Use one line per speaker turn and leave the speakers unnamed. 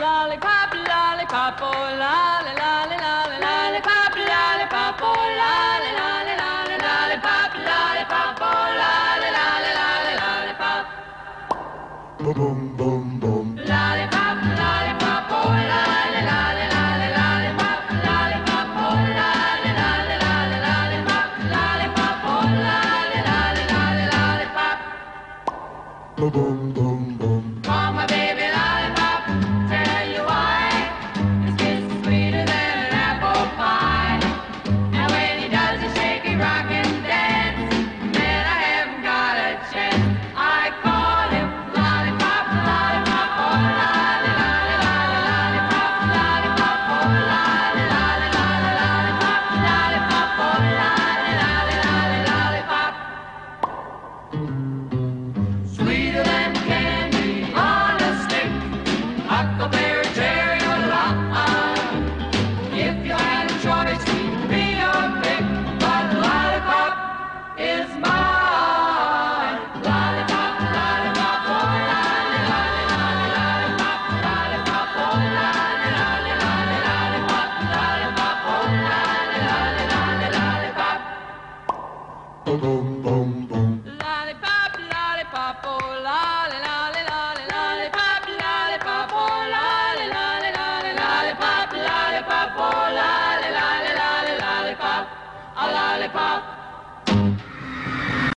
lollipop, lollipop, oh la la la la la la lollipop, lollipop, oh la la la la la la lollipop, lollipop,
boom boom boom.
lollipop.